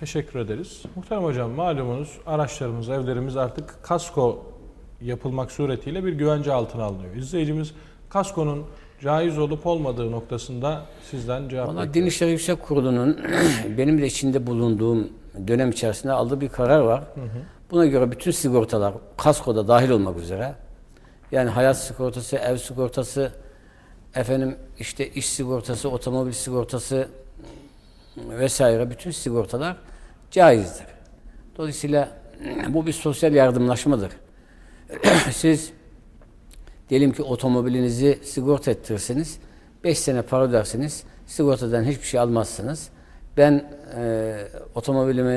Teşekkür ederiz. Muhterem hocam malumunuz araçlarımız, evlerimiz artık kasko yapılmak suretiyle bir güvence altına alınıyor. İzleyicimiz kaskonun caiz olup olmadığı noktasında sizden cevap Valla bekliyor. Din İşleri Yüksek Kurulu'nun benim de içinde bulunduğum dönem içerisinde aldığı bir karar var. Buna göre bütün sigortalar kaskoda dahil olmak üzere yani hayat sigortası, ev sigortası, efendim işte iş sigortası, otomobil sigortası vesaire bütün sigortalar caizdir. Dolayısıyla bu bir sosyal yardımlaşmadır. Siz diyelim ki otomobilinizi sigorta ettirirseniz 5 sene para ödersiniz. Sigortadan hiçbir şey almazsınız. Ben e, otomobilimi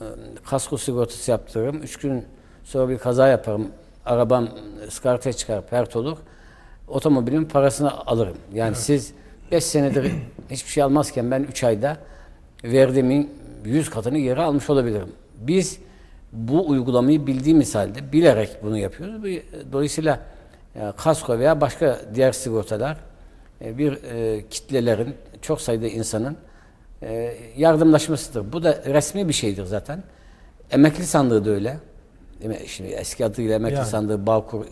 e, kasko sigortası yaptırırım. 3 gün sonra bir kaza yaparım. Arabam ıskartaya çıkar, pert olur. Otomobilimin parasını alırım. Yani siz 5 senedir hiçbir şey almazken ben 3 ayda verdiğimin 100 katını geri almış olabilirim. Biz bu uygulamayı bildiğimiz halde bilerek bunu yapıyoruz. Dolayısıyla e, kasko veya başka diğer sigortalar e, bir e, kitlelerin, çok sayıda insanın yardımlaşmasıdır. Bu da resmi bir şeydir zaten. Emekli sandığı da öyle. Şimdi eski adıyla emekli Yani. sandığı, Bağkur,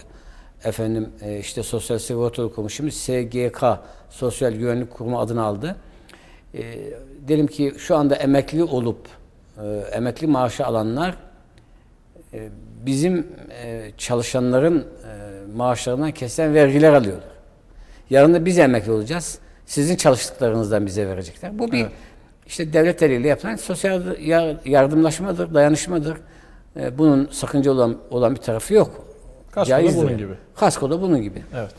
efendim işte Sosyal Sigorta Kurumu, şimdi SGK, Sosyal Güvenlik Kurumu adını aldı. E, diyelim ki şu anda emekli olup e, emekli maaşı alanlar e, bizim e, çalışanların e, maaşlarından kesilen vergiler alıyorlar. Yarın da biz emekli olacağız. Sizin çalıştıklarınızdan bize verecekler. Bu bir işte devlet eliyle yapılan sosyal yar- yardımlaşmadır, dayanışmadır. E, bunun sakınca olan olan bir tarafı yok. Kasko da bunun gibi. Kasko da bunun gibi. Evet.